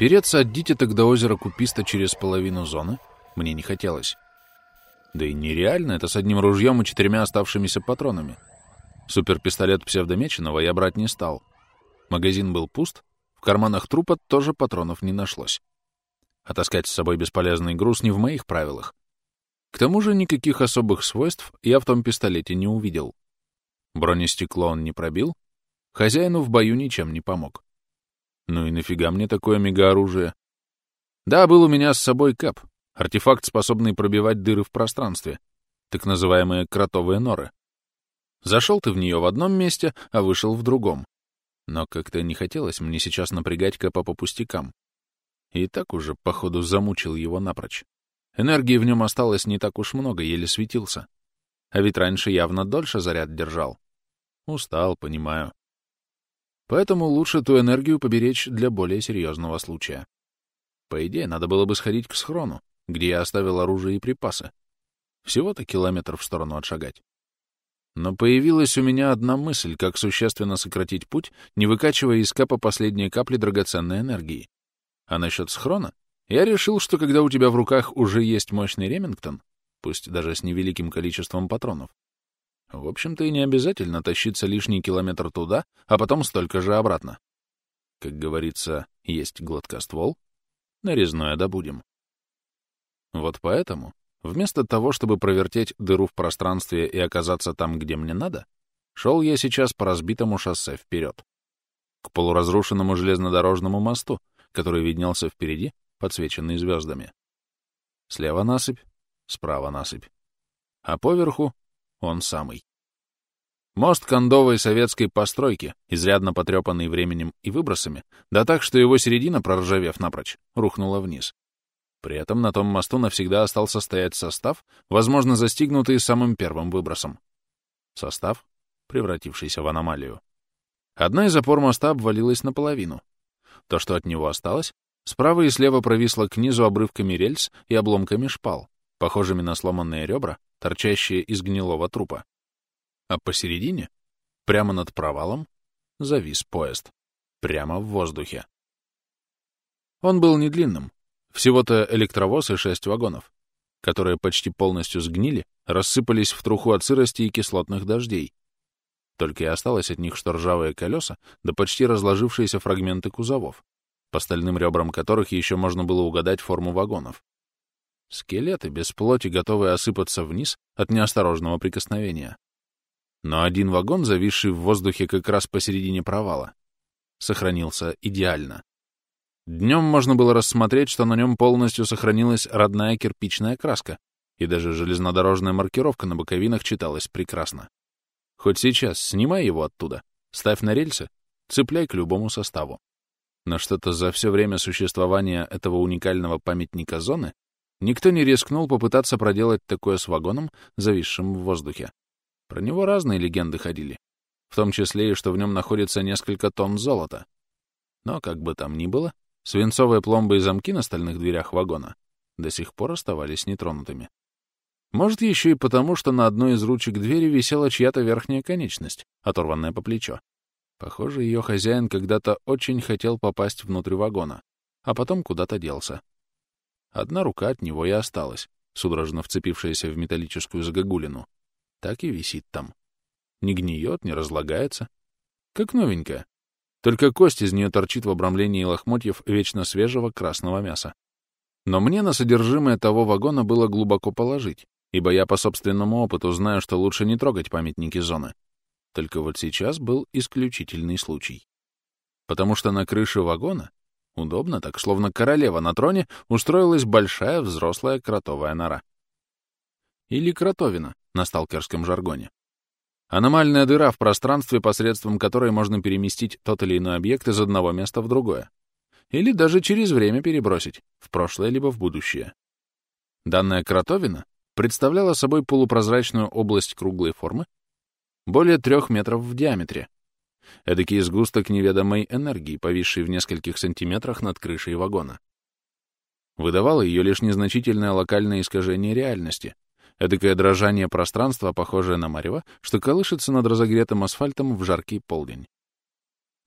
Переться от дитяток до озера Куписта через половину зоны мне не хотелось. Да и нереально это с одним ружьем и четырьмя оставшимися патронами. Суперпистолет псевдомеченого я брать не стал. Магазин был пуст, в карманах трупа тоже патронов не нашлось. А таскать с собой бесполезный груз не в моих правилах. К тому же никаких особых свойств я в том пистолете не увидел. Бронестекло он не пробил, хозяину в бою ничем не помог. Ну и нафига мне такое мегаоружие? Да, был у меня с собой кэп, артефакт, способный пробивать дыры в пространстве, так называемые кротовые норы. Зашел ты в нее в одном месте, а вышел в другом. Но как-то не хотелось мне сейчас напрягать Кэпа по пустякам. И так уже, походу, замучил его напрочь. Энергии в нем осталось не так уж много, еле светился. А ведь раньше явно дольше заряд держал. Устал, понимаю. Поэтому лучше ту энергию поберечь для более серьезного случая. По идее, надо было бы сходить к схрону, где я оставил оружие и припасы. Всего-то километр в сторону отшагать. Но появилась у меня одна мысль, как существенно сократить путь, не выкачивая из капа последние капли драгоценной энергии. А насчет схрона? Я решил, что когда у тебя в руках уже есть мощный Ремингтон, пусть даже с невеликим количеством патронов, в общем-то и не обязательно тащиться лишний километр туда, а потом столько же обратно. Как говорится, есть гладкоствол, нарезное добудем. Вот поэтому Вместо того, чтобы провертеть дыру в пространстве и оказаться там, где мне надо, шел я сейчас по разбитому шоссе вперед. К полуразрушенному железнодорожному мосту, который виднелся впереди, подсвеченный звездами. Слева насыпь, справа насыпь. А поверху он самый. Мост кондовой советской постройки, изрядно потрепанный временем и выбросами, да так, что его середина, проржавев напрочь, рухнула вниз. При этом на том мосту навсегда остался стоять состав, возможно, застигнутый самым первым выбросом. Состав, превратившийся в аномалию. Одна из опор моста обвалилась наполовину. То, что от него осталось, справа и слева провисло к низу обрывками рельс и обломками шпал, похожими на сломанные ребра, торчащие из гнилого трупа. А посередине, прямо над провалом, завис поезд. Прямо в воздухе. Он был не длинным, всего-то электровоз и шесть вагонов, которые почти полностью сгнили, рассыпались в труху от сырости и кислотных дождей. Только и осталось от них что ржавые колеса, да почти разложившиеся фрагменты кузовов, по стальным ребрам которых еще можно было угадать форму вагонов. Скелеты без плоти, готовые осыпаться вниз от неосторожного прикосновения. Но один вагон, зависший в воздухе как раз посередине провала, сохранился идеально. Днем можно было рассмотреть, что на нем полностью сохранилась родная кирпичная краска, и даже железнодорожная маркировка на боковинах читалась прекрасно. Хоть сейчас снимай его оттуда, ставь на рельсы, цепляй к любому составу. Но что-то за все время существования этого уникального памятника зоны никто не рискнул попытаться проделать такое с вагоном, зависшим в воздухе. Про него разные легенды ходили, в том числе и что в нем находится несколько тонн золота. Но, как бы там ни было, Свинцовые пломбы и замки на стальных дверях вагона до сих пор оставались нетронутыми. Может, еще и потому, что на одной из ручек двери висела чья-то верхняя конечность, оторванная по плечо. Похоже, ее хозяин когда-то очень хотел попасть внутрь вагона, а потом куда-то делся. Одна рука от него и осталась, судорожно вцепившаяся в металлическую загогулину. Так и висит там. Не гниет, не разлагается. Как новенькая. Только кость из нее торчит в обрамлении лохмотьев вечно свежего красного мяса. Но мне на содержимое того вагона было глубоко положить, ибо я по собственному опыту знаю, что лучше не трогать памятники зоны. Только вот сейчас был исключительный случай. Потому что на крыше вагона, удобно так, словно королева на троне, устроилась большая взрослая кротовая нора. Или кротовина на сталкерском жаргоне. Аномальная дыра в пространстве, посредством которой можно переместить тот или иной объект из одного места в другое. Или даже через время перебросить, в прошлое либо в будущее. Данная кротовина представляла собой полупрозрачную область круглой формы, более трех метров в диаметре. Эдакий сгусток неведомой энергии, повисший в нескольких сантиметрах над крышей вагона. Выдавало ее лишь незначительное локальное искажение реальности, Эдакое дрожание пространства, похожее на марево, что колышется над разогретым асфальтом в жаркий полдень.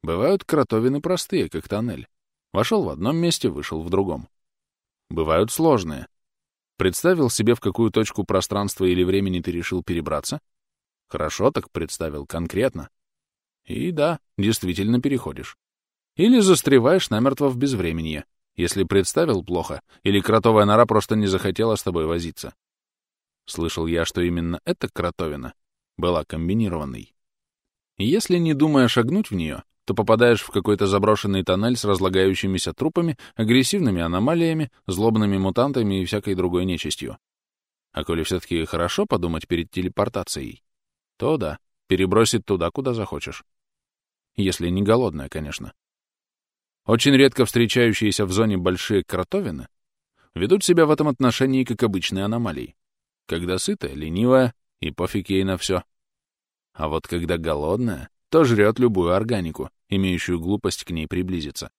Бывают кротовины простые, как тоннель. Вошел в одном месте, вышел в другом. Бывают сложные. Представил себе, в какую точку пространства или времени ты решил перебраться? Хорошо так представил, конкретно. И да, действительно переходишь. Или застреваешь намертво в безвременье, если представил плохо, или кротовая нора просто не захотела с тобой возиться. Слышал я, что именно эта кротовина была комбинированной. Если, не думая шагнуть в нее, то попадаешь в какой-то заброшенный тоннель с разлагающимися трупами, агрессивными аномалиями, злобными мутантами и всякой другой нечистью. А коли все-таки хорошо подумать перед телепортацией, то да, перебросит туда, куда захочешь. Если не голодная, конечно. Очень редко встречающиеся в зоне большие кротовины ведут себя в этом отношении как обычные аномалии. Когда сытая, ленивая, и пофиг ей на все. А вот когда голодная, то жрет любую органику, имеющую глупость к ней приблизиться.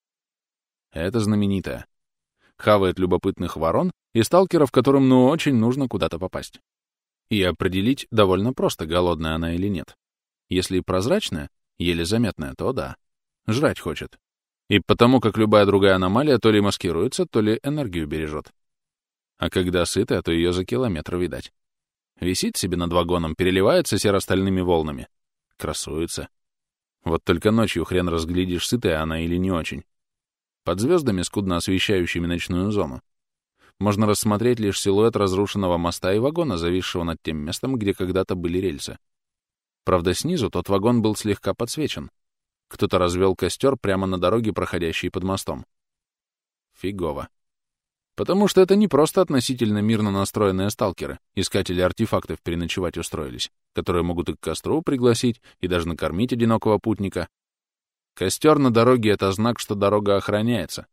Это знаменитое. Хавает любопытных ворон и сталкеров, которым ну очень нужно куда-то попасть. И определить довольно просто, голодная она или нет. Если прозрачная, еле заметная, то да. Жрать хочет. И потому как любая другая аномалия то ли маскируется, то ли энергию бережет. А когда сытая, то ее за километр видать. Висит себе над вагоном, переливается серо-стальными волнами. Красуется. Вот только ночью хрен разглядишь, сытая она или не очень. Под звездами, скудно освещающими ночную зону, можно рассмотреть лишь силуэт разрушенного моста и вагона, зависшего над тем местом, где когда-то были рельсы. Правда, снизу тот вагон был слегка подсвечен. Кто-то развел костер прямо на дороге, проходящей под мостом. Фигово. Потому что это не просто относительно мирно настроенные сталкеры, искатели артефактов переночевать устроились, которые могут и к костру пригласить, и даже накормить одинокого путника. Костер на дороге — это знак, что дорога охраняется,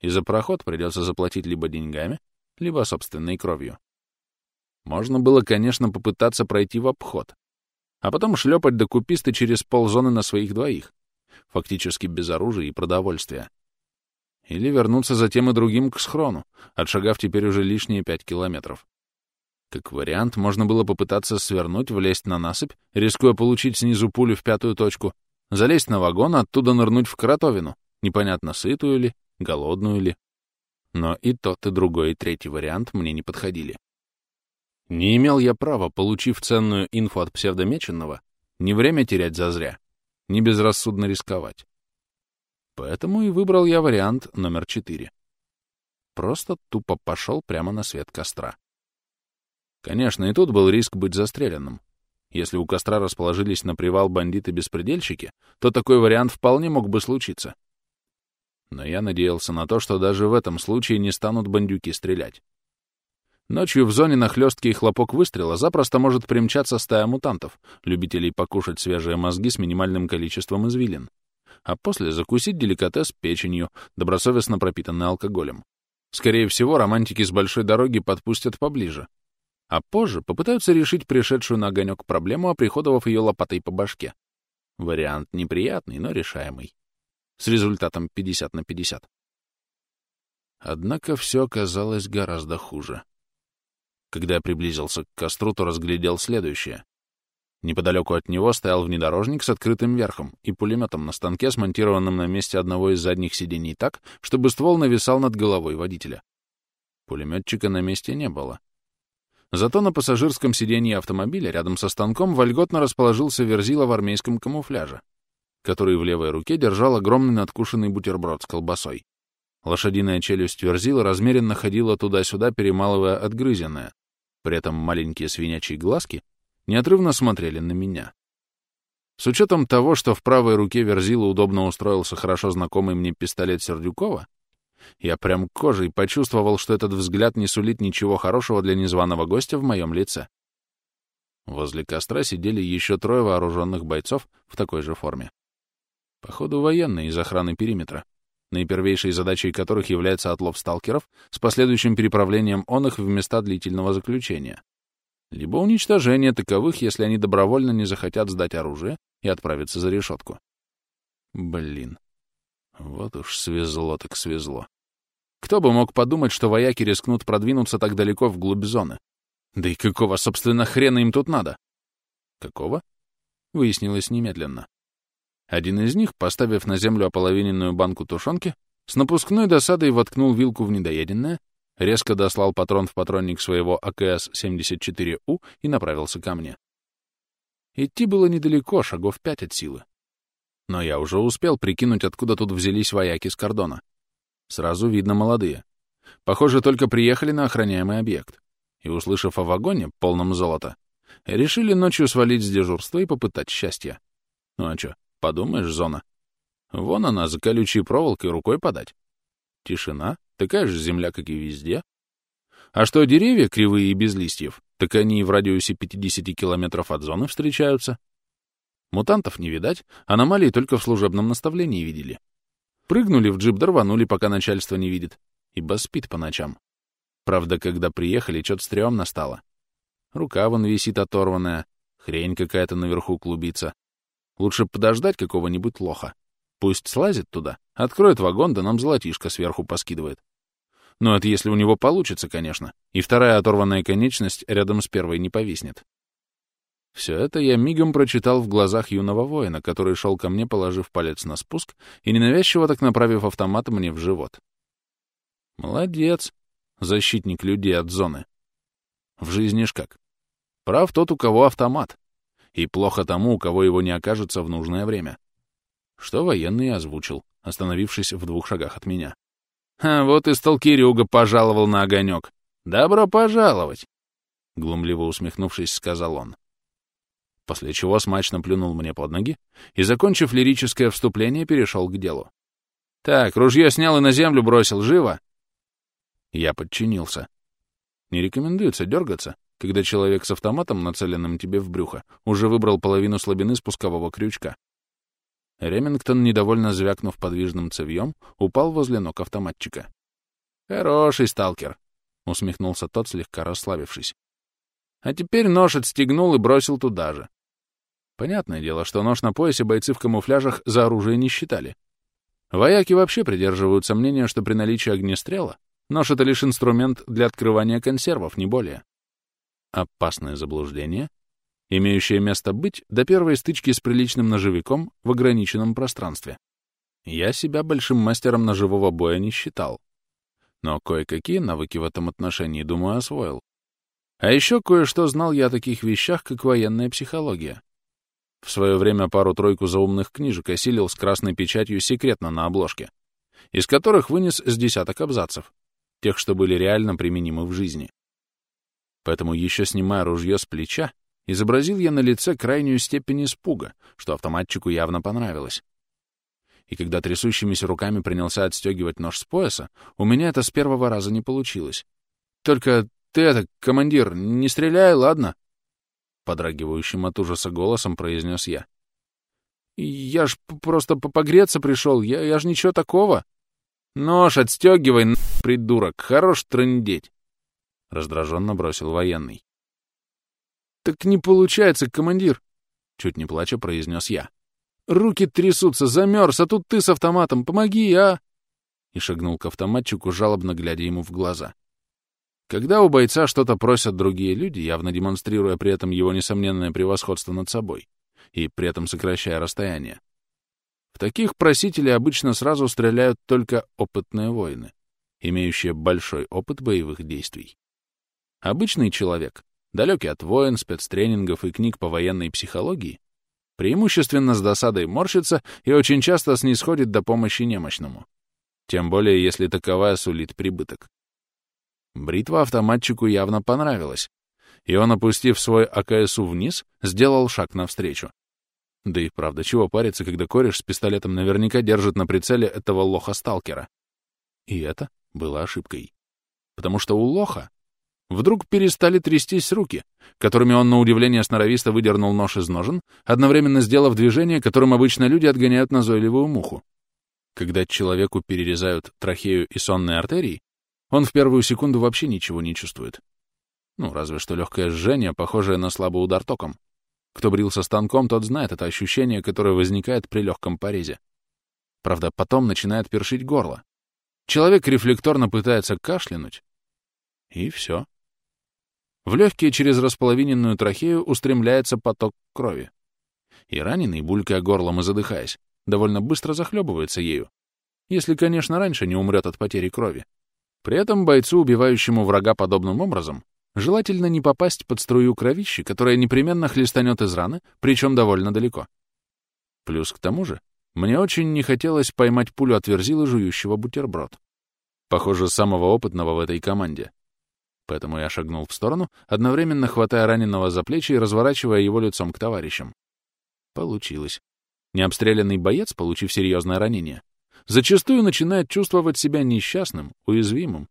и за проход придется заплатить либо деньгами, либо собственной кровью. Можно было, конечно, попытаться пройти в обход, а потом шлепать до куписты через ползоны на своих двоих, фактически без оружия и продовольствия. Или вернуться за тем и другим к схрону, отшагав теперь уже лишние пять километров. Как вариант, можно было попытаться свернуть, влезть на насыпь, рискуя получить снизу пулю в пятую точку, залезть на вагон, оттуда нырнуть в кротовину, непонятно, сытую ли, голодную ли. Но и тот, и другой, и третий вариант мне не подходили. Не имел я права, получив ценную инфу от псевдомеченного, не время терять зазря, не безрассудно рисковать. Поэтому и выбрал я вариант номер четыре. Просто тупо пошел прямо на свет костра. Конечно, и тут был риск быть застреленным. Если у костра расположились на привал бандиты-беспредельщики, то такой вариант вполне мог бы случиться. Но я надеялся на то, что даже в этом случае не станут бандюки стрелять. Ночью в зоне на хлесткий хлопок выстрела запросто может примчаться стая мутантов, любителей покушать свежие мозги с минимальным количеством извилин а после закусить деликатес печенью, добросовестно пропитанной алкоголем. Скорее всего, романтики с большой дороги подпустят поближе, а позже попытаются решить пришедшую на огонек проблему, оприходовав ее лопатой по башке. Вариант неприятный, но решаемый. С результатом 50 на 50. Однако все оказалось гораздо хуже. Когда я приблизился к костру, то разглядел следующее. Неподалеку от него стоял внедорожник с открытым верхом и пулеметом на станке, смонтированном на месте одного из задних сидений так, чтобы ствол нависал над головой водителя. Пулеметчика на месте не было. Зато на пассажирском сиденье автомобиля рядом со станком вольготно расположился Верзила в армейском камуфляже, который в левой руке держал огромный надкушенный бутерброд с колбасой. Лошадиная челюсть Верзила размеренно ходила туда-сюда, перемалывая отгрызенное. При этом маленькие свинячьи глазки неотрывно смотрели на меня. С учетом того, что в правой руке Верзила удобно устроился хорошо знакомый мне пистолет Сердюкова, я прям кожей почувствовал, что этот взгляд не сулит ничего хорошего для незваного гостя в моем лице. Возле костра сидели еще трое вооруженных бойцов в такой же форме. Походу, военные из охраны периметра, наипервейшей задачей которых является отлов сталкеров с последующим переправлением он их в места длительного заключения либо уничтожение таковых, если они добровольно не захотят сдать оружие и отправиться за решетку. Блин, вот уж свезло так свезло. Кто бы мог подумать, что вояки рискнут продвинуться так далеко вглубь зоны? Да и какого, собственно, хрена им тут надо? Какого? Выяснилось немедленно. Один из них, поставив на землю ополовиненную банку тушенки, С напускной досадой воткнул вилку в недоеденное, резко дослал патрон в патронник своего АКС-74У и направился ко мне. Идти было недалеко, шагов пять от силы. Но я уже успел прикинуть, откуда тут взялись вояки с кордона. Сразу видно молодые. Похоже, только приехали на охраняемый объект. И, услышав о вагоне, полном золота, решили ночью свалить с дежурства и попытать счастья. Ну а чё, подумаешь, зона. Вон она, за колючей проволокой рукой подать. Тишина, такая же земля, как и везде. А что деревья кривые и без листьев, так они и в радиусе 50 километров от зоны встречаются. Мутантов не видать, аномалии только в служебном наставлении видели. Прыгнули в джип, дорванули, пока начальство не видит, ибо спит по ночам. Правда, когда приехали, чё-то стрёмно стало. Рука вон висит оторванная, хрень какая-то наверху клубится. Лучше подождать какого-нибудь лоха. Пусть слазит туда, откроет вагон, да нам золотишко сверху поскидывает. Но это если у него получится, конечно, и вторая оторванная конечность рядом с первой не повиснет. Все это я мигом прочитал в глазах юного воина, который шел ко мне, положив палец на спуск и ненавязчиво так направив автомат мне в живот. Молодец, защитник людей от зоны. В жизни ж как. Прав тот, у кого автомат. И плохо тому, у кого его не окажется в нужное время. Что военный озвучил, остановившись в двух шагах от меня. «А вот и сталкерюга пожаловал на огонек. Добро пожаловать!» Глумливо усмехнувшись, сказал он. После чего смачно плюнул мне под ноги и, закончив лирическое вступление, перешел к делу. «Так, ружье снял и на землю бросил. Живо!» Я подчинился. Не рекомендуется дергаться, когда человек с автоматом, нацеленным тебе в брюхо, уже выбрал половину слабины спускового крючка. Ремингтон, недовольно звякнув подвижным цевьем, упал возле ног автоматчика. «Хороший сталкер», — усмехнулся тот, слегка расслабившись. «А теперь нож отстегнул и бросил туда же». Понятное дело, что нож на поясе бойцы в камуфляжах за оружие не считали. Вояки вообще придерживаются мнения, что при наличии огнестрела нож — это лишь инструмент для открывания консервов, не более. Опасное заблуждение, имеющее место быть до первой стычки с приличным ножевиком в ограниченном пространстве. Я себя большим мастером ножевого боя не считал. Но кое-какие навыки в этом отношении, думаю, освоил. А еще кое-что знал я о таких вещах, как военная психология. В свое время пару-тройку заумных книжек осилил с красной печатью секретно на обложке, из которых вынес с десяток абзацев, тех, что были реально применимы в жизни. Поэтому, еще снимая ружье с плеча, Изобразил я на лице крайнюю степень испуга, что автоматчику явно понравилось. И когда трясущимися руками принялся отстегивать нож с пояса, у меня это с первого раза не получилось. «Только ты это, командир, не стреляй, ладно?» Подрагивающим от ужаса голосом произнес я. «Я ж просто погреться пришел, я, я ж ничего такого». «Нож отстегивай, придурок, хорош трындеть!» Раздраженно бросил военный. «Так не получается, командир!» — чуть не плача произнес я. «Руки трясутся, замерз, а тут ты с автоматом, помоги, а!» И шагнул к автоматчику, жалобно глядя ему в глаза. Когда у бойца что-то просят другие люди, явно демонстрируя при этом его несомненное превосходство над собой и при этом сокращая расстояние, в таких просителей обычно сразу стреляют только опытные воины, имеющие большой опыт боевых действий. Обычный человек далекий от войн, спецтренингов и книг по военной психологии, преимущественно с досадой морщится и очень часто снисходит до помощи немощному. Тем более, если таковая сулит прибыток. Бритва автоматчику явно понравилась, и он, опустив свой АКСУ вниз, сделал шаг навстречу. Да и правда, чего париться, когда кореш с пистолетом наверняка держит на прицеле этого лоха-сталкера. И это было ошибкой. Потому что у лоха Вдруг перестали трястись руки, которыми он, на удивление сноровисто выдернул нож из ножен, одновременно сделав движение, которым обычно люди отгоняют назойливую муху. Когда человеку перерезают трахею и сонные артерии, он в первую секунду вообще ничего не чувствует. Ну, разве что легкое жжение, похожее на слабый удар током. Кто брился станком, тот знает это ощущение, которое возникает при легком порезе. Правда, потом начинает першить горло. Человек рефлекторно пытается кашлянуть, и все. В легкие через располовиненную трахею устремляется поток крови. И раненый, булькая горлом и задыхаясь, довольно быстро захлебывается ею. Если, конечно, раньше не умрет от потери крови. При этом бойцу, убивающему врага подобным образом, желательно не попасть под струю кровищи, которая непременно хлестанет из раны, причем довольно далеко. Плюс к тому же, мне очень не хотелось поймать пулю от верзила, жующего бутерброд. Похоже, самого опытного в этой команде. Поэтому я шагнул в сторону, одновременно хватая раненого за плечи и разворачивая его лицом к товарищам. Получилось. Необстрелянный боец, получив серьезное ранение, зачастую начинает чувствовать себя несчастным, уязвимым,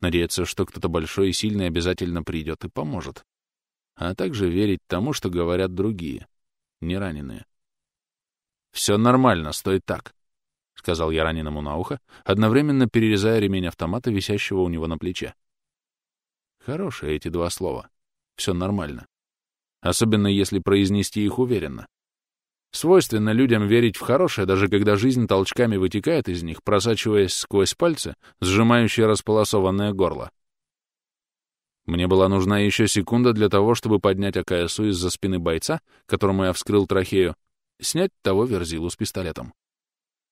надеяться, что кто-то большой и сильный обязательно придет и поможет, а также верить тому, что говорят другие, не раненые. «Все нормально, стой так», — сказал я раненому на ухо, одновременно перерезая ремень автомата, висящего у него на плече. Хорошие эти два слова. Все нормально. Особенно если произнести их уверенно. Свойственно людям верить в хорошее, даже когда жизнь толчками вытекает из них, просачиваясь сквозь пальцы, сжимающие располосованное горло. Мне была нужна еще секунда для того, чтобы поднять АКСУ из-за спины бойца, которому я вскрыл трахею, снять того верзилу с пистолетом.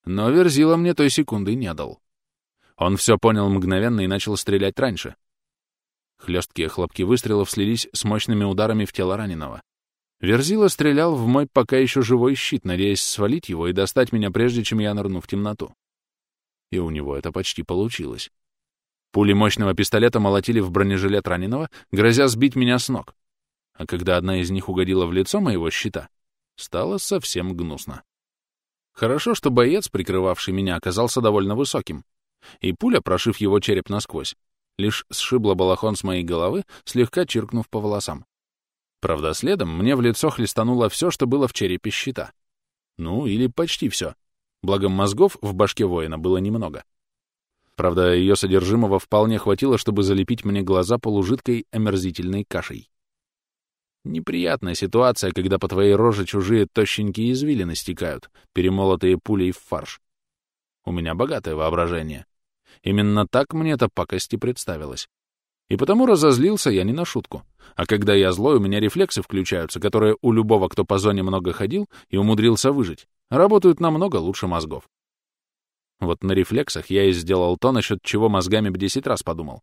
Но верзила мне той секунды не дал. Он все понял мгновенно и начал стрелять раньше. Хлесткие хлопки выстрелов слились с мощными ударами в тело раненого. Верзила стрелял в мой пока еще живой щит, надеясь свалить его и достать меня, прежде чем я нырну в темноту. И у него это почти получилось. Пули мощного пистолета молотили в бронежилет раненого, грозя сбить меня с ног. А когда одна из них угодила в лицо моего щита, стало совсем гнусно. Хорошо, что боец, прикрывавший меня, оказался довольно высоким, и пуля, прошив его череп насквозь, лишь сшибла балахон с моей головы, слегка чиркнув по волосам. Правда, следом мне в лицо хлестануло все, что было в черепе щита. Ну, или почти все. Благо мозгов в башке воина было немного. Правда, ее содержимого вполне хватило, чтобы залепить мне глаза полужидкой омерзительной кашей. Неприятная ситуация, когда по твоей роже чужие тощенькие извилины стекают, перемолотые пулей в фарш. У меня богатое воображение. Именно так мне эта пакость и представилась. И потому разозлился я не на шутку. А когда я злой, у меня рефлексы включаются, которые у любого, кто по зоне много ходил и умудрился выжить, работают намного лучше мозгов. Вот на рефлексах я и сделал то, насчет чего мозгами бы десять раз подумал.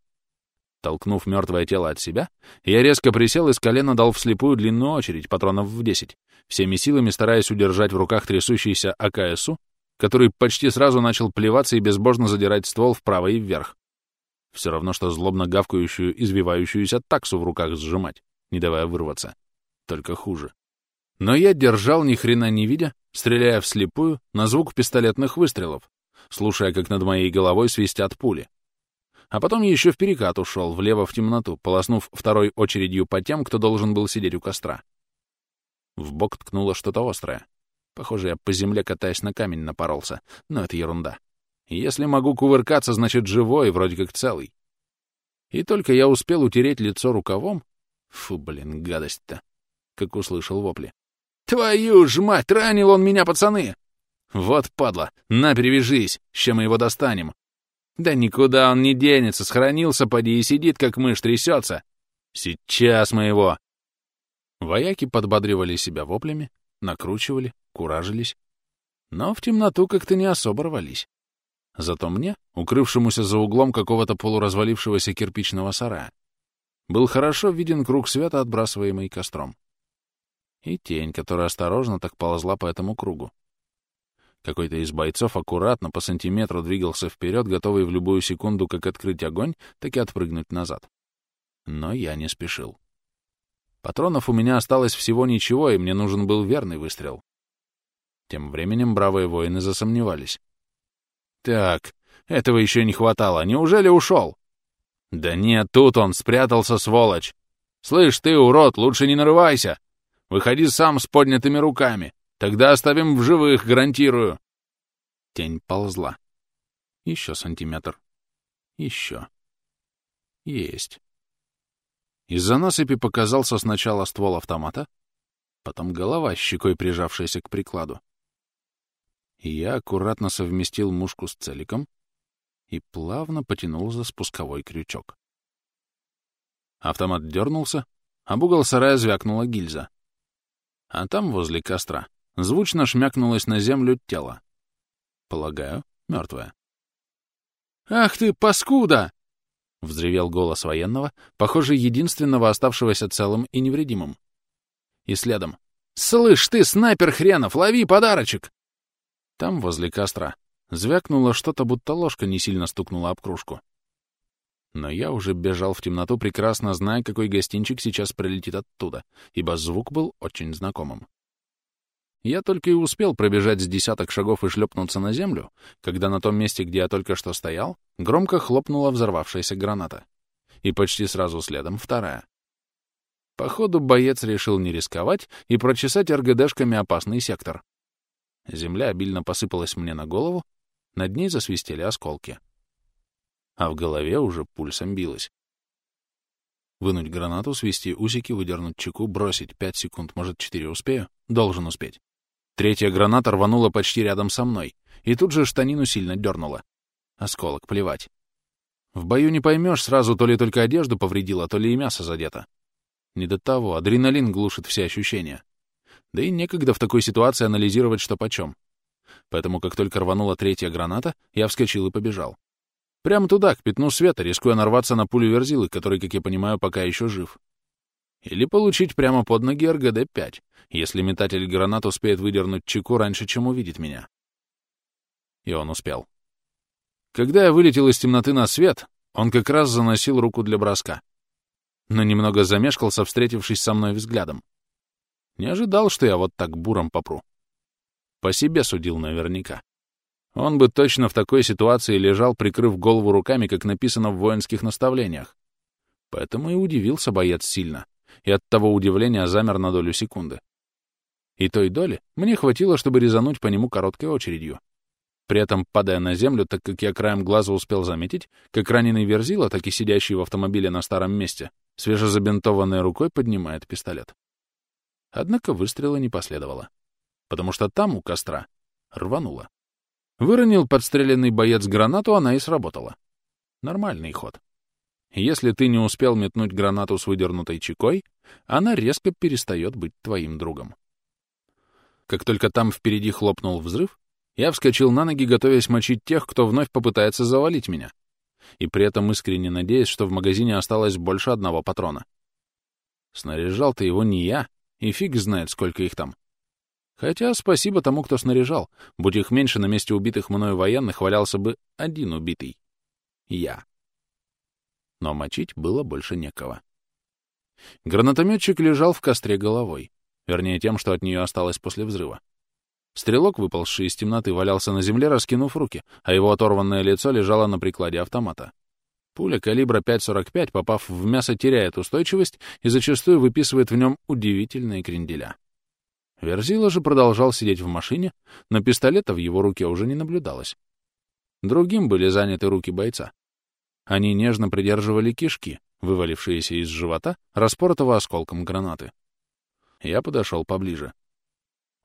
Толкнув мертвое тело от себя, я резко присел и с колена дал вслепую длинную очередь, патронов в десять, всеми силами стараясь удержать в руках трясущийся АКСУ, который почти сразу начал плеваться и безбожно задирать ствол вправо и вверх. Все равно, что злобно гавкающую, извивающуюся таксу в руках сжимать, не давая вырваться. Только хуже. Но я держал ни хрена не видя, стреляя вслепую на звук пистолетных выстрелов, слушая, как над моей головой свистят пули. А потом еще в перекат ушел, влево в темноту, полоснув второй очередью по тем, кто должен был сидеть у костра. В бок ткнуло что-то острое. Похоже, я по земле, катаясь на камень, напоролся. Но это ерунда. Если могу кувыркаться, значит, живой, вроде как целый. И только я успел утереть лицо рукавом... Фу, блин, гадость-то. Как услышал вопли. «Твою ж мать, ранил он меня, пацаны!» «Вот, падла, на, перевяжись, чем мы его достанем!» «Да никуда он не денется, схоронился, поди, и сидит, как мышь, трясется!» «Сейчас мы его!» Вояки подбадривали себя воплями, накручивали, куражились, но в темноту как-то не особо рвались. Зато мне, укрывшемуся за углом какого-то полуразвалившегося кирпичного сарая, был хорошо виден круг света, отбрасываемый костром. И тень, которая осторожно так ползла по этому кругу. Какой-то из бойцов аккуратно по сантиметру двигался вперед, готовый в любую секунду как открыть огонь, так и отпрыгнуть назад. Но я не спешил. Патронов у меня осталось всего ничего, и мне нужен был верный выстрел. Тем временем бравые воины засомневались. Так, этого еще не хватало. Неужели ушел? Да нет, тут он, спрятался, сволочь. Слышь, ты, урод, лучше не нарывайся. Выходи сам с поднятыми руками. Тогда оставим в живых, гарантирую. Тень ползла. Еще сантиметр. Еще. Есть. Из-за насыпи показался сначала ствол автомата, потом голова, щекой прижавшаяся к прикладу и я аккуратно совместил мушку с целиком и плавно потянул за спусковой крючок. Автомат дернулся, об угол сарая звякнула гильза. А там, возле костра, звучно шмякнулось на землю тело. Полагаю, Мертвая. «Ах ты, паскуда!» — взревел голос военного, похоже, единственного оставшегося целым и невредимым. И следом. «Слышь ты, снайпер хренов, лови подарочек!» Там, возле костра, звякнуло что-то, будто ложка не сильно стукнула об кружку. Но я уже бежал в темноту, прекрасно зная, какой гостинчик сейчас прилетит оттуда, ибо звук был очень знакомым. Я только и успел пробежать с десяток шагов и шлепнуться на землю, когда на том месте, где я только что стоял, громко хлопнула взорвавшаяся граната. И почти сразу следом вторая. Походу, боец решил не рисковать и прочесать РГДшками опасный сектор. Земля обильно посыпалась мне на голову, над ней засвистели осколки а в голове уже пульсом билось. Вынуть гранату, свести усики, выдернуть чеку, бросить. Пять секунд, может, четыре успею? Должен успеть. Третья граната рванула почти рядом со мной, и тут же штанину сильно дернула. Осколок, плевать. В бою не поймешь сразу, то ли только одежду повредила, то ли и мясо задето. Не до того, адреналин глушит все ощущения. Да и некогда в такой ситуации анализировать что почем. Поэтому, как только рванула третья граната, я вскочил и побежал. Прямо туда, к пятну света, рискуя нарваться на пулю Верзилы, который, как я понимаю, пока еще жив. Или получить прямо под ноги РГД-5, если метатель гранат успеет выдернуть чеку раньше, чем увидит меня. И он успел. Когда я вылетел из темноты на свет, он как раз заносил руку для броска. Но немного замешкался, встретившись со мной взглядом. Не ожидал, что я вот так буром попру. По себе судил наверняка. Он бы точно в такой ситуации лежал, прикрыв голову руками, как написано в воинских наставлениях. Поэтому и удивился боец сильно, и от того удивления замер на долю секунды. И той доли мне хватило, чтобы резануть по нему короткой очередью. При этом, падая на землю, так как я краем глаза успел заметить, как раненый Верзила, так и сидящий в автомобиле на старом месте, свежезабинтованной рукой поднимает пистолет. Однако выстрела не последовало, потому что там, у костра, рвануло. Выронил подстреленный боец гранату, она и сработала. Нормальный ход. Если ты не успел метнуть гранату с выдернутой чекой, она резко перестает быть твоим другом. Как только там впереди хлопнул взрыв, я вскочил на ноги, готовясь мочить тех, кто вновь попытается завалить меня, и при этом искренне надеясь, что в магазине осталось больше одного патрона. Снаряжал-то его не я, и фиг знает, сколько их там. Хотя спасибо тому, кто снаряжал. Будь их меньше, на месте убитых мною военных валялся бы один убитый. Я. Но мочить было больше некого. Гранатометчик лежал в костре головой. Вернее, тем, что от нее осталось после взрыва. Стрелок, выползший из темноты, валялся на земле, раскинув руки, а его оторванное лицо лежало на прикладе автомата. Пуля калибра 5,45, попав в мясо, теряет устойчивость и зачастую выписывает в нем удивительные кренделя. Верзила же продолжал сидеть в машине, но пистолета в его руке уже не наблюдалось. Другим были заняты руки бойца. Они нежно придерживали кишки, вывалившиеся из живота, распоротого осколком гранаты. Я подошел поближе.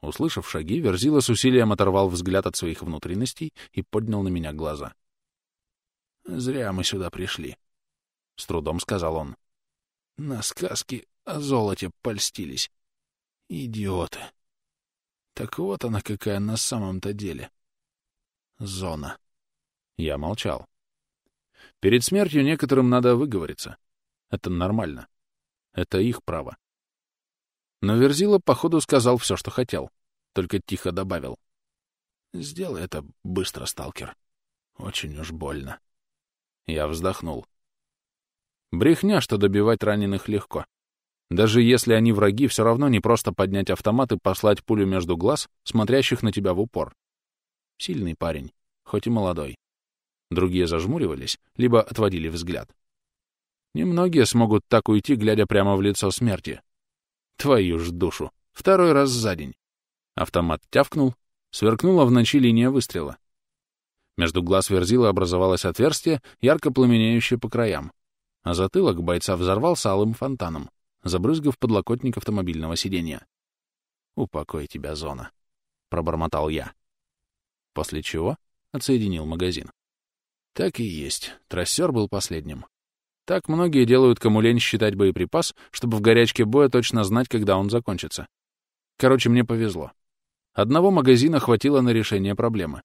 Услышав шаги, Верзила с усилием оторвал взгляд от своих внутренностей и поднял на меня глаза. «Зря мы сюда пришли», — с трудом сказал он. «На сказки о золоте польстились. Идиоты. Так вот она какая на самом-то деле. Зона. Я молчал. Перед смертью некоторым надо выговориться. Это нормально. Это их право. Но Верзила, походу, сказал все, что хотел. Только тихо добавил. «Сделай это быстро, сталкер. Очень уж больно». Я вздохнул. Брехня, что добивать раненых легко. Даже если они враги, все равно не просто поднять автомат и послать пулю между глаз, смотрящих на тебя в упор. Сильный парень, хоть и молодой. Другие зажмуривались, либо отводили взгляд. Немногие смогут так уйти, глядя прямо в лицо смерти. Твою ж душу. Второй раз за день. Автомат тявкнул, сверкнула в ночи линия выстрела. Между глаз Верзила образовалось отверстие, ярко пламенеющее по краям, а затылок бойца взорвался алым фонтаном забрызгав подлокотник автомобильного сиденья. «Упокой тебя, зона», — пробормотал я. После чего отсоединил магазин. Так и есть, трассер был последним. Так многие делают кому лень считать боеприпас, чтобы в горячке боя точно знать, когда он закончится. Короче, мне повезло. Одного магазина хватило на решение проблемы.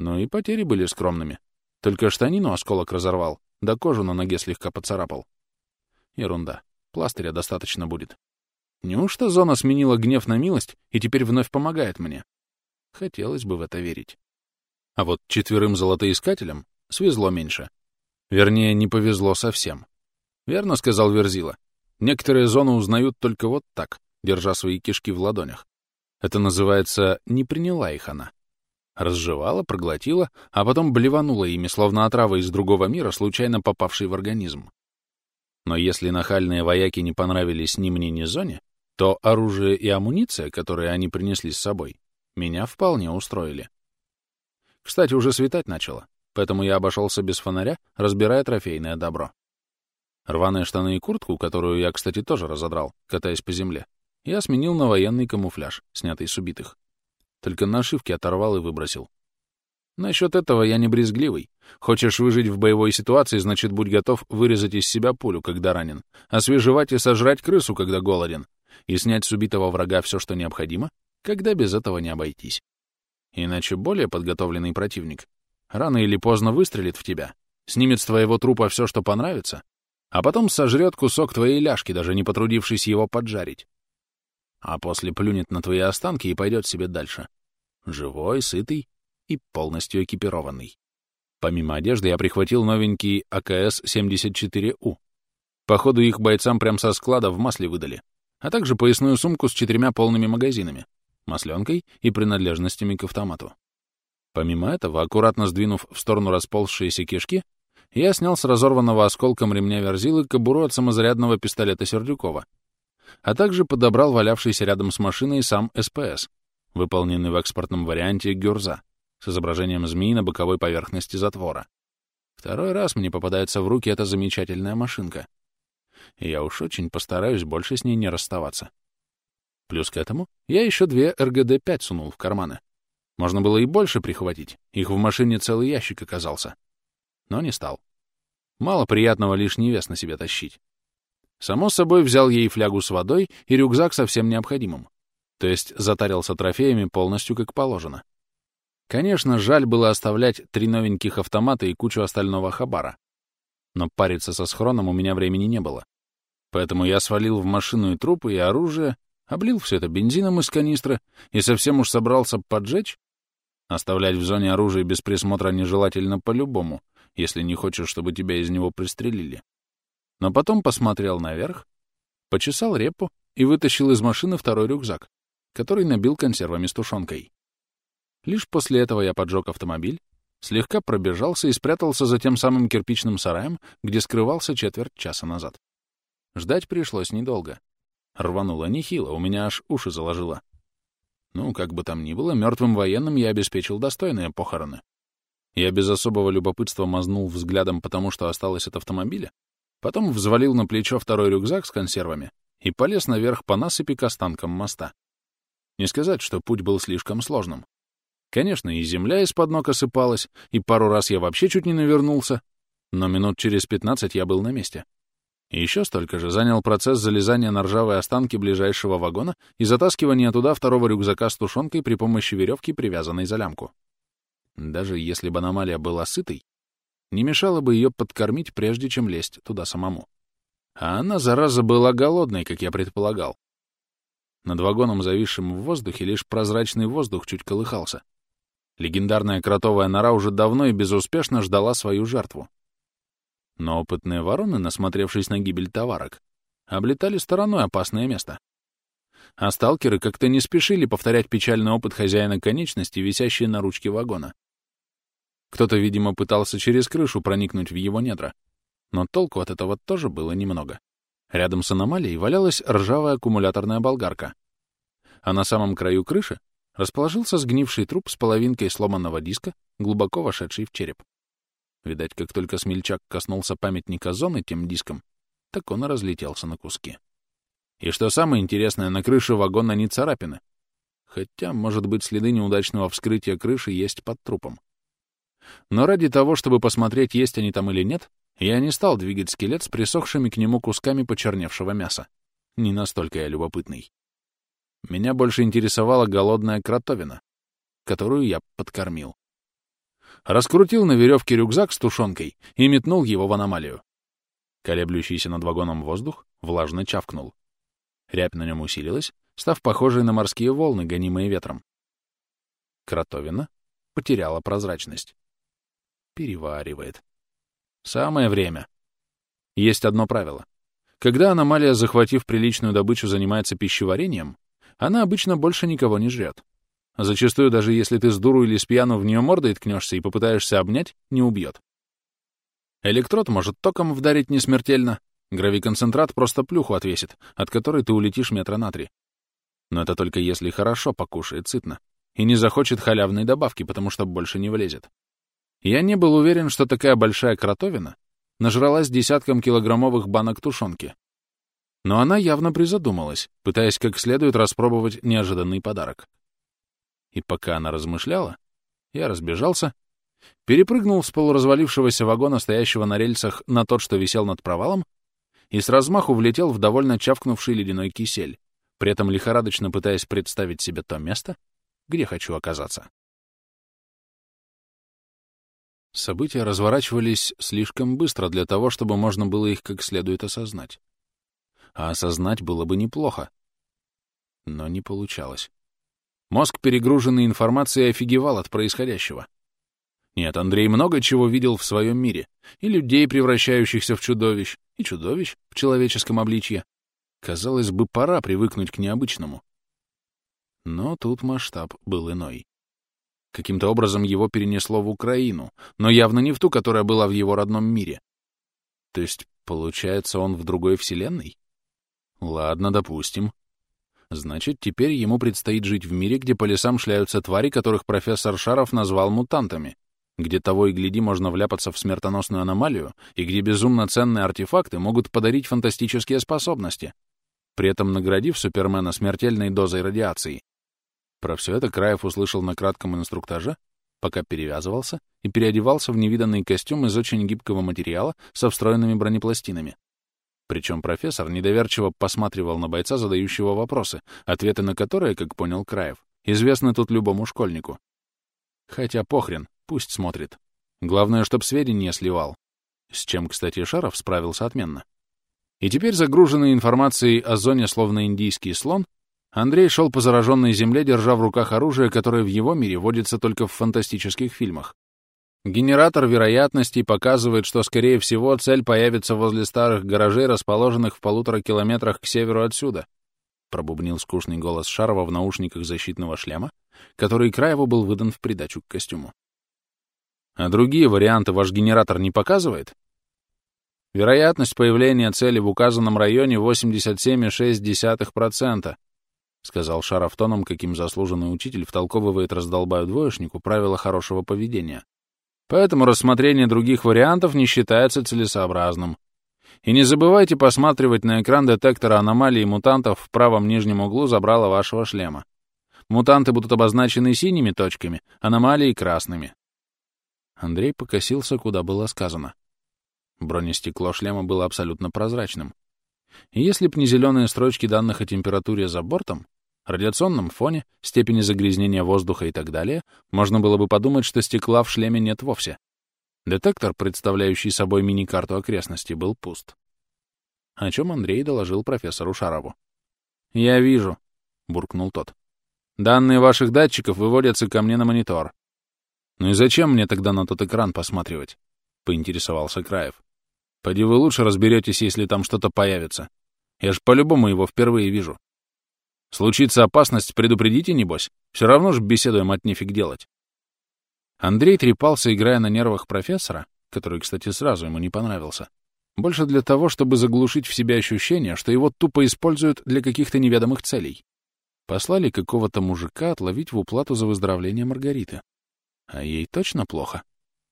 Ну и потери были скромными. Только штанину осколок разорвал, да кожу на ноге слегка поцарапал. Ерунда. Пластыря достаточно будет. Неужто зона сменила гнев на милость и теперь вновь помогает мне? Хотелось бы в это верить. А вот четверым золотоискателям свезло меньше. Вернее, не повезло совсем. Верно сказал Верзила. Некоторые зоны узнают только вот так, держа свои кишки в ладонях. Это называется «не приняла их она». Разжевала, проглотила, а потом блеванула ими, словно отрава из другого мира, случайно попавшей в организм. Но если нахальные вояки не понравились ни мне, ни зоне, то оружие и амуниция, которые они принесли с собой, меня вполне устроили. Кстати, уже светать начало, поэтому я обошелся без фонаря, разбирая трофейное добро. Рваные штаны и куртку, которую я, кстати, тоже разодрал, катаясь по земле, я сменил на военный камуфляж, снятый с убитых. Только нашивки оторвал и выбросил. Насчет этого я не брезгливый. Хочешь выжить в боевой ситуации, значит, будь готов вырезать из себя пулю, когда ранен, освежевать и сожрать крысу, когда голоден, и снять с убитого врага все, что необходимо, когда без этого не обойтись. Иначе более подготовленный противник рано или поздно выстрелит в тебя, снимет с твоего трупа все, что понравится, а потом сожрет кусок твоей ляжки, даже не потрудившись его поджарить. А после плюнет на твои останки и пойдет себе дальше. Живой, сытый и полностью экипированный. Помимо одежды я прихватил новенький АКС-74У. Походу, их бойцам прям со склада в масле выдали, а также поясную сумку с четырьмя полными магазинами, масленкой и принадлежностями к автомату. Помимо этого, аккуратно сдвинув в сторону расползшиеся кишки, я снял с разорванного осколком ремня верзилы кобуру от самозарядного пистолета Сердюкова, а также подобрал валявшийся рядом с машиной сам СПС, выполненный в экспортном варианте «Гюрза», с изображением змеи на боковой поверхности затвора. Второй раз мне попадается в руки эта замечательная машинка. И я уж очень постараюсь больше с ней не расставаться. Плюс к этому я еще две РГД-5 сунул в карманы. Можно было и больше прихватить, их в машине целый ящик оказался. Но не стал. Мало приятного лишний вес на себе тащить. Само собой, взял ей флягу с водой и рюкзак со всем необходимым. То есть затарился трофеями полностью как положено. Конечно, жаль было оставлять три новеньких автомата и кучу остального хабара. Но париться со схроном у меня времени не было. Поэтому я свалил в машину и трупы, и оружие, облил все это бензином из канистры и совсем уж собрался поджечь. Оставлять в зоне оружие без присмотра нежелательно по-любому, если не хочешь, чтобы тебя из него пристрелили. Но потом посмотрел наверх, почесал репу и вытащил из машины второй рюкзак, который набил консервами с тушенкой. Лишь после этого я поджег автомобиль, слегка пробежался и спрятался за тем самым кирпичным сараем, где скрывался четверть часа назад. Ждать пришлось недолго. Рвануло нехило, у меня аж уши заложило. Ну, как бы там ни было, мертвым военным я обеспечил достойные похороны. Я без особого любопытства мазнул взглядом потому, что осталось от автомобиля, потом взвалил на плечо второй рюкзак с консервами и полез наверх по насыпи к останкам моста. Не сказать, что путь был слишком сложным. Конечно, и земля из-под ног осыпалась, и пару раз я вообще чуть не навернулся, но минут через пятнадцать я был на месте. И еще столько же занял процесс залезания на ржавые останки ближайшего вагона и затаскивания туда второго рюкзака с тушенкой при помощи веревки, привязанной за лямку. Даже если бы аномалия была сытой, не мешало бы ее подкормить, прежде чем лезть туда самому. А она, зараза, была голодной, как я предполагал. Над вагоном, зависшим в воздухе, лишь прозрачный воздух чуть колыхался. Легендарная кротовая нора уже давно и безуспешно ждала свою жертву. Но опытные вороны, насмотревшись на гибель товарок, облетали стороной опасное место. А сталкеры как-то не спешили повторять печальный опыт хозяина конечности, висящие на ручке вагона. Кто-то, видимо, пытался через крышу проникнуть в его недра, но толку от этого тоже было немного. Рядом с аномалией валялась ржавая аккумуляторная болгарка, а на самом краю крыши расположился сгнивший труп с половинкой сломанного диска, глубоко вошедший в череп. Видать, как только смельчак коснулся памятника зоны тем диском, так он и разлетелся на куски. И что самое интересное, на крыше вагона не царапины. Хотя, может быть, следы неудачного вскрытия крыши есть под трупом. Но ради того, чтобы посмотреть, есть они там или нет, я не стал двигать скелет с присохшими к нему кусками почерневшего мяса. Не настолько я любопытный. Меня больше интересовала голодная кротовина, которую я подкормил. раскрутил на веревке рюкзак с тушенкой и метнул его в аномалию. Колеблющийся над вагоном воздух влажно чавкнул. Рябь на нем усилилась, став похожей на морские волны, гонимые ветром. Кротовина потеряла прозрачность. Переваривает. Самое время. Есть одно правило. Когда аномалия, захватив приличную добычу, занимается пищеварением, она обычно больше никого не жрет. Зачастую, даже если ты с дуру или с пьяну в нее мордой ткнешься и попытаешься обнять, не убьет. Электрод может током вдарить несмертельно, гравиконцентрат просто плюху отвесит, от которой ты улетишь метра на три. Но это только если хорошо покушает сытно и не захочет халявной добавки, потому что больше не влезет. Я не был уверен, что такая большая кротовина нажралась десятком килограммовых банок тушенки. Но она явно призадумалась, пытаясь как следует распробовать неожиданный подарок. И пока она размышляла, я разбежался, перепрыгнул с полуразвалившегося вагона, стоящего на рельсах, на тот, что висел над провалом, и с размаху влетел в довольно чавкнувший ледяной кисель, при этом лихорадочно пытаясь представить себе то место, где хочу оказаться. События разворачивались слишком быстро для того, чтобы можно было их как следует осознать. А осознать было бы неплохо. Но не получалось. Мозг, перегруженный информацией, офигевал от происходящего. Нет, Андрей много чего видел в своем мире. И людей, превращающихся в чудовищ, и чудовищ в человеческом обличье. Казалось бы, пора привыкнуть к необычному. Но тут масштаб был иной. Каким-то образом его перенесло в Украину, но явно не в ту, которая была в его родном мире. То есть, получается, он в другой вселенной? Ладно, допустим. Значит, теперь ему предстоит жить в мире, где по лесам шляются твари, которых профессор Шаров назвал мутантами, где того и гляди можно вляпаться в смертоносную аномалию, и где безумно ценные артефакты могут подарить фантастические способности, при этом наградив Супермена смертельной дозой радиации. Про все это Краев услышал на кратком инструктаже, пока перевязывался и переодевался в невиданный костюм из очень гибкого материала со встроенными бронепластинами. Причем профессор недоверчиво посматривал на бойца, задающего вопросы, ответы на которые, как понял Краев, известны тут любому школьнику. Хотя похрен, пусть смотрит. Главное, чтоб сведения сливал. С чем, кстати, Шаров справился отменно. И теперь, загруженный информацией о зоне словно индийский слон, Андрей шел по зараженной земле, держа в руках оружие, которое в его мире водится только в фантастических фильмах. Генератор вероятностей показывает, что, скорее всего, цель появится возле старых гаражей, расположенных в полутора километрах к северу отсюда, пробубнил скучный голос Шарова в наушниках защитного шлема, который Краеву был выдан в придачу к костюму. А другие варианты ваш генератор не показывает? Вероятность появления цели в указанном районе 87,6%, — сказал Шаров тоном, каким заслуженный учитель втолковывает раздолбаю двоечнику правила хорошего поведения. Поэтому рассмотрение других вариантов не считается целесообразным. И не забывайте посматривать на экран детектора аномалий мутантов в правом нижнем углу забрала вашего шлема. Мутанты будут обозначены синими точками, аномалии — красными. Андрей покосился, куда было сказано. Бронестекло шлема было абсолютно прозрачным. Если б не зеленые строчки данных о температуре за бортом, радиационном фоне, степени загрязнения воздуха и так далее, можно было бы подумать, что стекла в шлеме нет вовсе. Детектор, представляющий собой мини-карту окрестностей, был пуст. О чем Андрей доложил профессору Шарову. «Я вижу», — буркнул тот. «Данные ваших датчиков выводятся ко мне на монитор». «Ну и зачем мне тогда на тот экран посматривать?» — поинтересовался Краев. Поди вы лучше разберетесь, если там что-то появится. Я ж по-любому его впервые вижу. Случится опасность, предупредите, небось. Все равно же беседуем от нефиг делать. Андрей трепался, играя на нервах профессора, который, кстати, сразу ему не понравился. Больше для того, чтобы заглушить в себе ощущение, что его тупо используют для каких-то неведомых целей. Послали какого-то мужика отловить в уплату за выздоровление Маргариты. А ей точно плохо?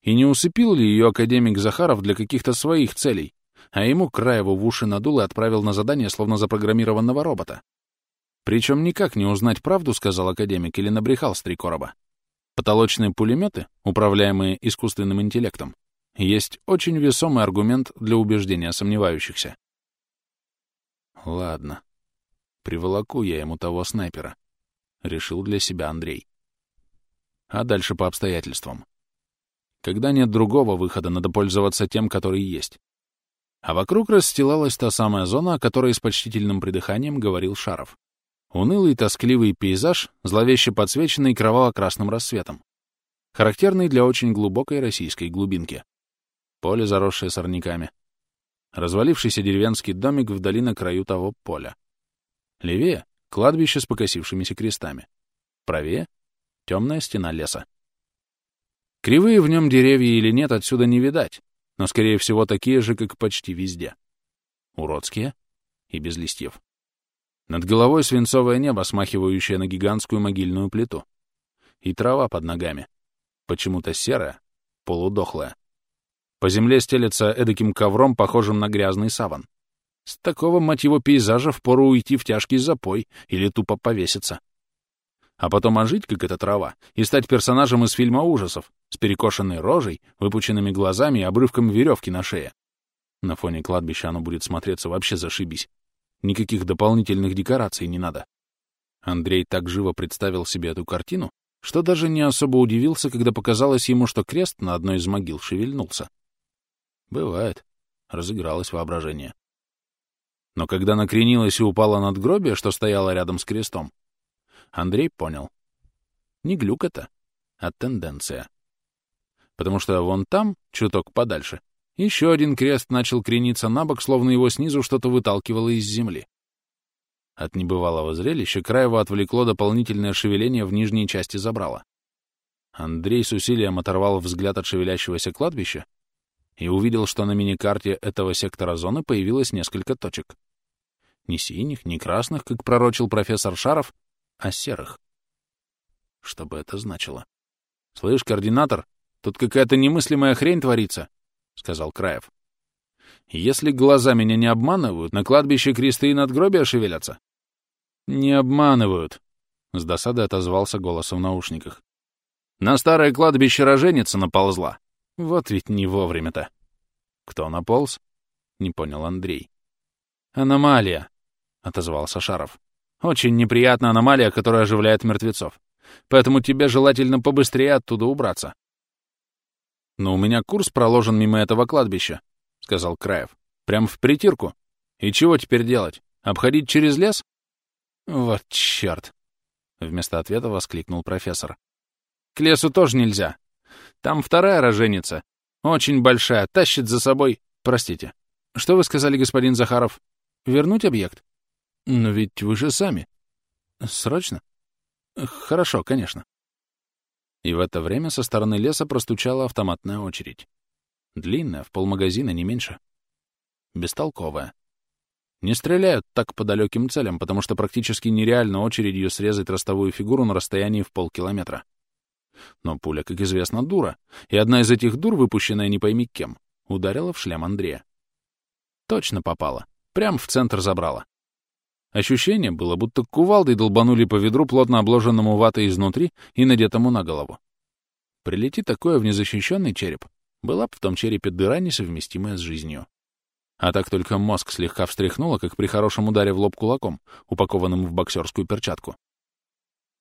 И не усыпил ли ее академик Захаров для каких-то своих целей, а ему Краеву в уши надул и отправил на задание словно запрограммированного робота? Причем никак не узнать правду, сказал академик, или набрехал с три короба. Потолочные пулеметы, управляемые искусственным интеллектом, есть очень весомый аргумент для убеждения сомневающихся. Ладно, приволоку я ему того снайпера, — решил для себя Андрей. А дальше по обстоятельствам. Когда нет другого выхода, надо пользоваться тем, который есть. А вокруг расстилалась та самая зона, о которой с почтительным придыханием говорил Шаров. Унылый, тоскливый пейзаж, зловеще подсвеченный кроваво-красным рассветом. Характерный для очень глубокой российской глубинки. Поле, заросшее сорняками. Развалившийся деревенский домик вдали на краю того поля. Левее — кладбище с покосившимися крестами. Правее — темная стена леса. Кривые в нем деревья или нет, отсюда не видать, но, скорее всего, такие же, как почти везде. Уродские и без листьев. Над головой свинцовое небо, смахивающее на гигантскую могильную плиту. И трава под ногами. Почему-то серая, полудохлая. По земле стелется эдаким ковром, похожим на грязный саван. С такого, мать его, пейзажа впору уйти в тяжкий запой или тупо повеситься. А потом ожить, как эта трава, и стать персонажем из фильма ужасов, с перекошенной рожей, выпученными глазами и обрывком веревки на шее. На фоне кладбища оно будет смотреться вообще зашибись. Никаких дополнительных декораций не надо. Андрей так живо представил себе эту картину, что даже не особо удивился, когда показалось ему, что крест на одной из могил шевельнулся. Бывает. Разыгралось воображение. Но когда накренилась и упала надгробие, что стояло рядом с крестом, Андрей понял. Не глюк это, а тенденция. Потому что вон там, чуток подальше, еще один крест начал крениться на бок, словно его снизу что-то выталкивало из земли. От небывалого зрелища Краева отвлекло дополнительное шевеление в нижней части забрала. Андрей с усилием оторвал взгляд от шевелящегося кладбища и увидел, что на миникарте этого сектора зоны появилось несколько точек. Ни синих, ни красных, как пророчил профессор Шаров, а серых. Что бы это значило? «Слышь, координатор, тут какая-то немыслимая хрень творится сказал Краев. «Если глаза меня не обманывают, на кладбище кресты и надгробия шевелятся?» «Не обманывают», — с досадой отозвался голосом в наушниках. «На старое кладбище роженица наползла. Вот ведь не вовремя-то». «Кто наполз?» — не понял Андрей. «Аномалия», — отозвался Шаров. «Очень неприятная аномалия, которая оживляет мертвецов. Поэтому тебе желательно побыстрее оттуда убраться. «Но у меня курс проложен мимо этого кладбища», — сказал Краев. «Прям в притирку. И чего теперь делать? Обходить через лес?» «Вот черт!» — вместо ответа воскликнул профессор. «К лесу тоже нельзя. Там вторая роженица. Очень большая, тащит за собой... Простите. Что вы сказали, господин Захаров? Вернуть объект? Но ведь вы же сами. Срочно? Хорошо, конечно. И в это время со стороны леса простучала автоматная очередь. Длинная, в полмагазина, не меньше. Бестолковая. Не стреляют так по далеким целям, потому что практически нереально очередью срезать ростовую фигуру на расстоянии в полкилометра. Но пуля, как известно, дура, и одна из этих дур, выпущенная не пойми кем, ударила в шлем Андрея. Точно попала. Прям в центр забрала. Ощущение было, будто кувалдой долбанули по ведру, плотно обложенному ватой изнутри и надетому на голову. Прилети такое в незащищенный череп, была бы в том черепе дыра, несовместимая с жизнью. А так только мозг слегка встряхнуло, как при хорошем ударе в лоб кулаком, упакованным в боксерскую перчатку.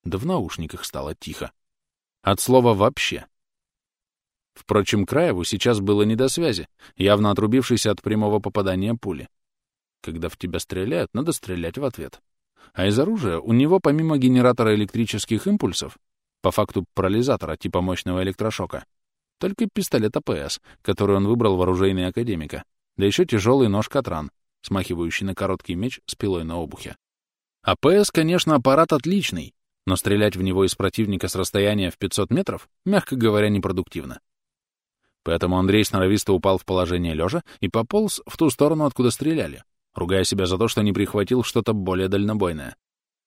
Да в наушниках стало тихо. От слова «вообще». Впрочем, Краеву сейчас было не до связи, явно отрубившийся от прямого попадания пули. Когда в тебя стреляют, надо стрелять в ответ. А из оружия у него помимо генератора электрических импульсов, по факту парализатора типа мощного электрошока, только пистолет АПС, который он выбрал в оружейной академика, да еще тяжелый нож-катран, смахивающий на короткий меч с пилой на обухе. АПС, конечно, аппарат отличный, но стрелять в него из противника с расстояния в 500 метров, мягко говоря, непродуктивно. Поэтому Андрей сноровисто упал в положение лежа и пополз в ту сторону, откуда стреляли, ругая себя за то, что не прихватил что-то более дальнобойное.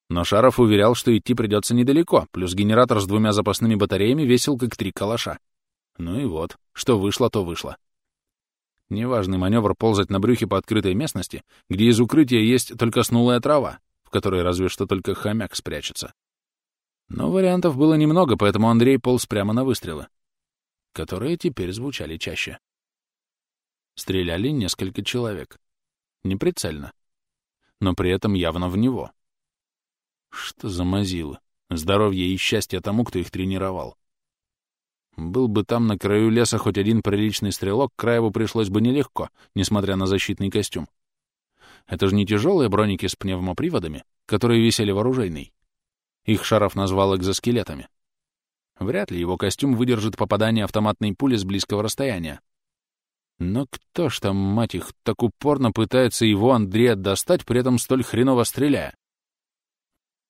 Но Шаров уверял, что идти придется недалеко, плюс генератор с двумя запасными батареями весил как три калаша. Ну и вот, что вышло, то вышло. Неважный маневр ползать на брюхе по открытой местности, где из укрытия есть только снулая трава, в которой разве что только хомяк спрячется. Но вариантов было немного, поэтому Андрей полз прямо на выстрелы, которые теперь звучали чаще. Стреляли несколько человек неприцельно, но при этом явно в него. Что за мазилы? Здоровье и счастье тому, кто их тренировал. Был бы там на краю леса хоть один приличный стрелок, Краеву пришлось бы нелегко, несмотря на защитный костюм. Это же не тяжелые броники с пневмоприводами, которые висели в оружейной. Их Шаров назвал экзоскелетами. Вряд ли его костюм выдержит попадание автоматной пули с близкого расстояния. Но кто ж там, мать их, так упорно пытается его, Андрея, достать, при этом столь хреново стреляя?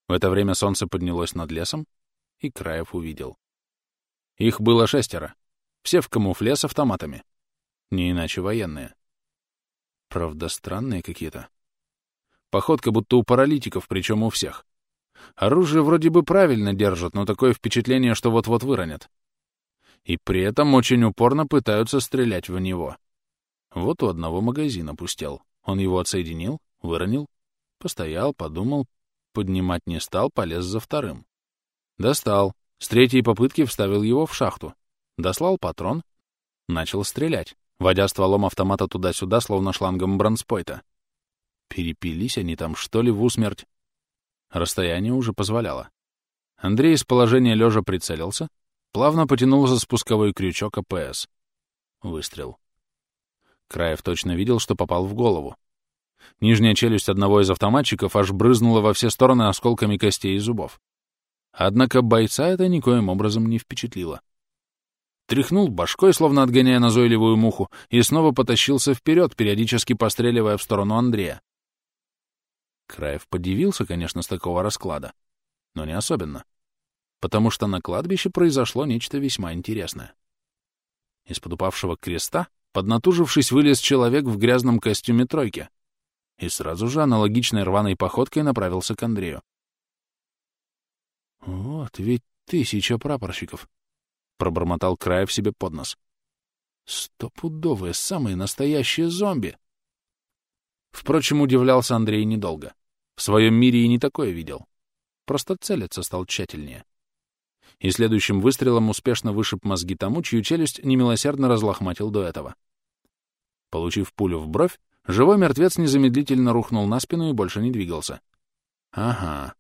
В это время солнце поднялось над лесом, и Краев увидел. Их было шестеро. Все в камуфле с автоматами. Не иначе военные. Правда, странные какие-то. Походка будто у паралитиков, причем у всех. Оружие вроде бы правильно держат, но такое впечатление, что вот-вот выронят. И при этом очень упорно пытаются стрелять в него. Вот у одного магазина пустел. Он его отсоединил, выронил, постоял, подумал, поднимать не стал, полез за вторым. Достал. С третьей попытки вставил его в шахту. Дослал патрон. Начал стрелять, водя стволом автомата туда-сюда, словно шлангом бронспойта. Перепились они там, что ли, в усмерть? Расстояние уже позволяло. Андрей из положения лежа прицелился, плавно потянул за спусковой крючок АПС. Выстрел. Краев точно видел, что попал в голову. Нижняя челюсть одного из автоматчиков аж брызнула во все стороны осколками костей и зубов. Однако бойца это никоим образом не впечатлило. Тряхнул башкой, словно отгоняя назойливую муху, и снова потащился вперед, периодически постреливая в сторону Андрея. Краев подивился, конечно, с такого расклада, но не особенно, потому что на кладбище произошло нечто весьма интересное. Из-под упавшего креста, поднатужившись, вылез человек в грязном костюме тройки и сразу же аналогичной рваной походкой направился к Андрею. «Вот ведь тысяча прапорщиков!» — пробормотал Краев себе под нос. «Стопудовые, самые настоящие зомби!» Впрочем, удивлялся Андрей недолго. В своем мире и не такое видел. Просто целиться стал тщательнее. И следующим выстрелом успешно вышиб мозги тому, чью челюсть немилосердно разлохматил до этого. Получив пулю в бровь, живой мертвец незамедлительно рухнул на спину и больше не двигался. Ага.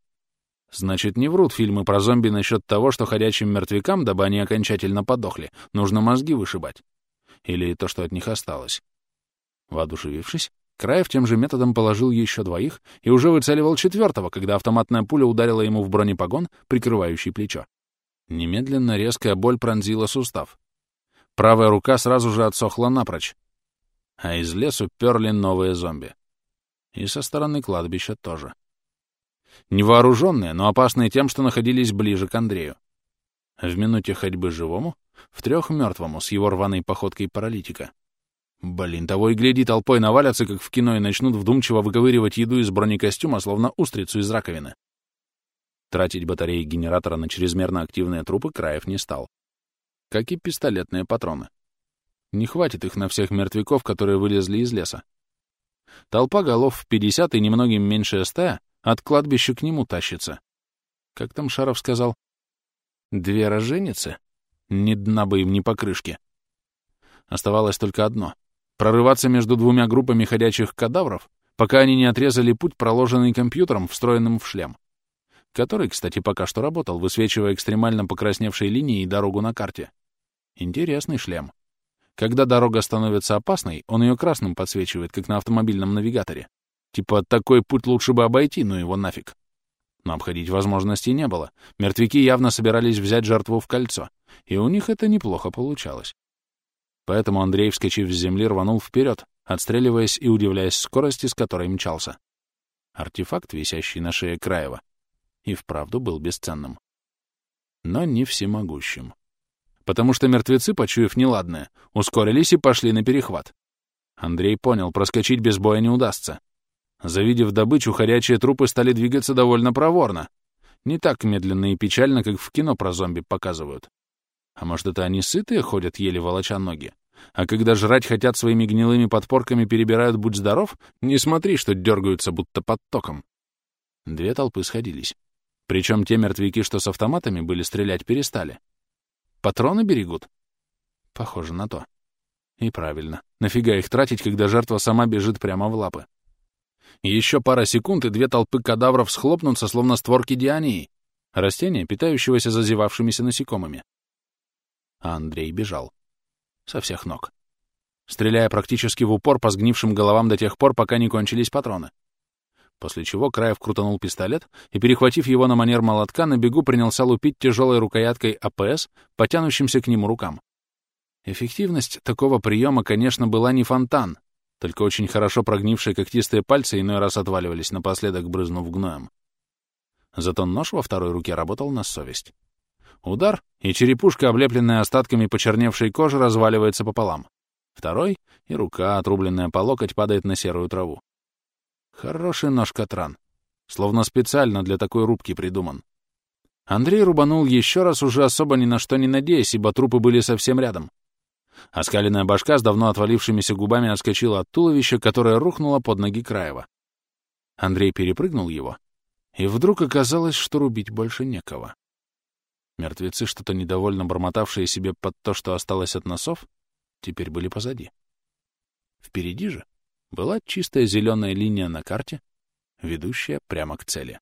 Значит, не врут фильмы про зомби насчет того, что ходячим мертвякам, дабы они окончательно подохли, нужно мозги вышибать. Или то, что от них осталось. Воодушевившись, Краев тем же методом положил еще двоих и уже выцеливал четвертого, когда автоматная пуля ударила ему в бронепогон, прикрывающий плечо. Немедленно резкая боль пронзила сустав. Правая рука сразу же отсохла напрочь. А из лесу перли новые зомби. И со стороны кладбища тоже. Невооруженные, но опасные тем, что находились ближе к Андрею. В минуте ходьбы живому, в трех мертвому с его рваной походкой паралитика. Блин, того и гляди, толпой навалятся, как в кино, и начнут вдумчиво выковыривать еду из бронекостюма, словно устрицу из раковины. Тратить батареи генератора на чрезмерно активные трупы Краев не стал. Как и пистолетные патроны. Не хватит их на всех мертвяков, которые вылезли из леса. Толпа голов в 50 и немногим меньше стая от кладбища к нему тащится. Как там Шаров сказал? Две роженицы? Ни дна бы им, ни покрышки. Оставалось только одно Прорываться между двумя группами ходячих кадавров, пока они не отрезали путь, проложенный компьютером, встроенным в шлем. Который, кстати, пока что работал, высвечивая экстремально покрасневшие линии и дорогу на карте. Интересный шлем. Когда дорога становится опасной, он ее красным подсвечивает, как на автомобильном навигаторе. Типа, такой путь лучше бы обойти, ну его нафиг. Но обходить возможности не было. Мертвяки явно собирались взять жертву в кольцо, и у них это неплохо получалось. Поэтому Андрей, вскочив с земли, рванул вперед, отстреливаясь и удивляясь скорости, с которой мчался. Артефакт, висящий на шее Краева, и вправду был бесценным. Но не всемогущим. Потому что мертвецы, почуяв неладное, ускорились и пошли на перехват. Андрей понял, проскочить без боя не удастся. Завидев добычу, ходячие трупы стали двигаться довольно проворно. Не так медленно и печально, как в кино про зомби показывают. А может, это они сытые ходят, еле волоча ноги? А когда жрать хотят своими гнилыми подпорками перебирают «Будь здоров», не смотри, что дергаются будто под током. Две толпы сходились. Причем те мертвяки, что с автоматами были, стрелять перестали. Патроны берегут? Похоже на то. И правильно. Нафига их тратить, когда жертва сама бежит прямо в лапы? Еще пара секунд, и две толпы кадавров схлопнутся, словно створки диании, растения, питающегося зазевавшимися насекомыми. а Андрей бежал. Со всех ног. Стреляя практически в упор по сгнившим головам до тех пор, пока не кончились патроны. После чего Краев крутанул пистолет и, перехватив его на манер молотка, на бегу принялся лупить тяжелой рукояткой АПС по тянущимся к нему рукам. Эффективность такого приема, конечно, была не фонтан, только очень хорошо прогнившие когтистые пальцы иной раз отваливались, напоследок брызнув гноем. Зато нож во второй руке работал на совесть. Удар, и черепушка, облепленная остатками почерневшей кожи, разваливается пополам. Второй, и рука, отрубленная по локоть, падает на серую траву. Хороший нож Катран. Словно специально для такой рубки придуман. Андрей рубанул еще раз, уже особо ни на что не надеясь, ибо трупы были совсем рядом. Оскаленная башка с давно отвалившимися губами отскочила от туловища, которое рухнуло под ноги Краева. Андрей перепрыгнул его, и вдруг оказалось, что рубить больше некого. Мертвецы, что-то недовольно бормотавшие себе под то, что осталось от носов, теперь были позади. Впереди же была чистая зеленая линия на карте, ведущая прямо к цели.